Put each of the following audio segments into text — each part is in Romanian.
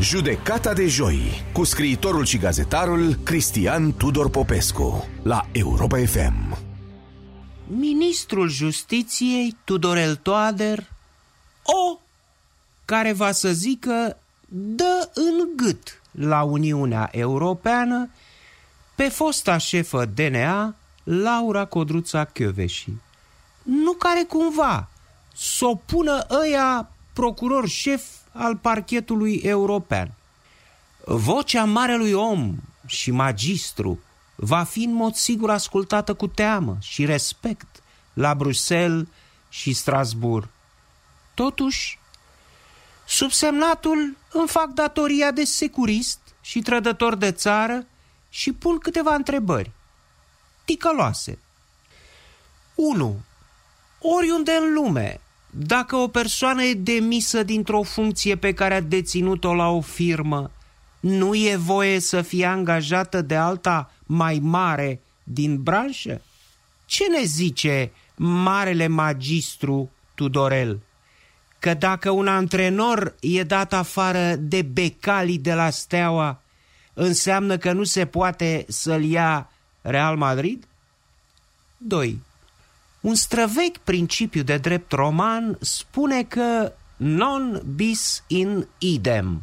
Judecata de joi cu scriitorul și gazetarul Cristian Tudor Popescu la Europa FM. Ministrul Justiției Tudorel Toader o care va să zică dă în gât la Uniunea Europeană pe fosta șefă DNA Laura Codruța Chioveși. Nu care cumva să o pună ăia procuror șef al parchetului european. Vocea marelui om și magistru va fi în mod sigur ascultată cu teamă și respect la Bruxelles și Strasbourg. Totuși, subsemnatul îmi fac datoria de securist și trădător de țară și pun câteva întrebări. Ticăloase. 1. Oriunde în lume dacă o persoană e demisă dintr-o funcție pe care a deținut-o la o firmă, nu e voie să fie angajată de alta mai mare din branșă? Ce ne zice marele magistru Tudorel? Că dacă un antrenor e dat afară de becalii de la Steaua, înseamnă că nu se poate să-l ia Real Madrid? 2. Un străvechi principiu de drept roman spune că non bis in idem.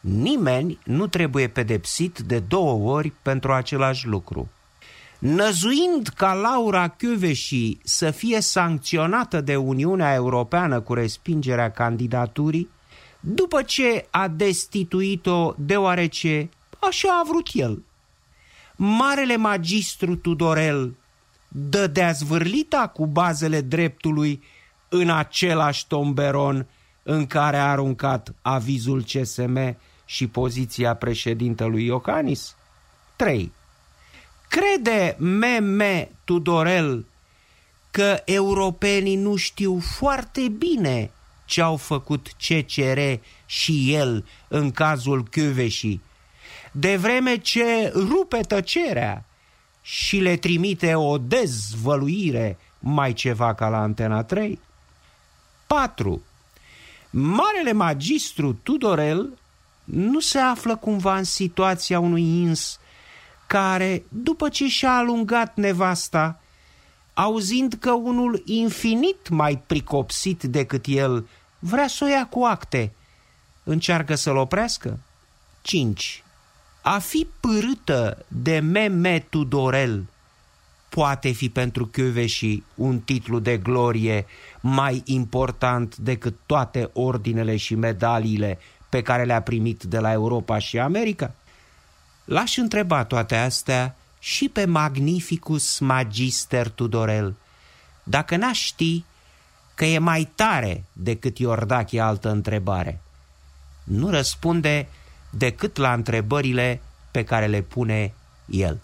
Nimeni nu trebuie pedepsit de două ori pentru același lucru. Năzuind ca Laura Chiuveși să fie sancționată de Uniunea Europeană cu respingerea candidaturii, după ce a destituit-o deoarece așa a vrut el. Marele magistru Tudorel dădea zvârlita cu bazele dreptului în același tomberon în care a aruncat avizul CSM și poziția președintelui Iohannis? 3. Crede meme Tudorel că europenii nu știu foarte bine ce au făcut CCR și el în cazul Chiuveșii, de vreme ce rupe tăcerea și le trimite o dezvăluire mai ceva ca la Antena 3? 4. Marele magistru Tudorel nu se află cumva în situația unui ins care, după ce și-a alungat nevasta, auzind că unul infinit mai pricopsit decât el vrea să o ia cu acte, încearcă să-l oprească? 5. A fi pârâtă de Meme Tudorel poate fi pentru și un titlu de glorie mai important decât toate ordinele și medaliile pe care le-a primit de la Europa și America? L-aș întreba toate astea și pe Magnificus Magister Tudorel, dacă n-aș ști că e mai tare decât Iordache altă întrebare. Nu răspunde decât la întrebările pe care le pune el.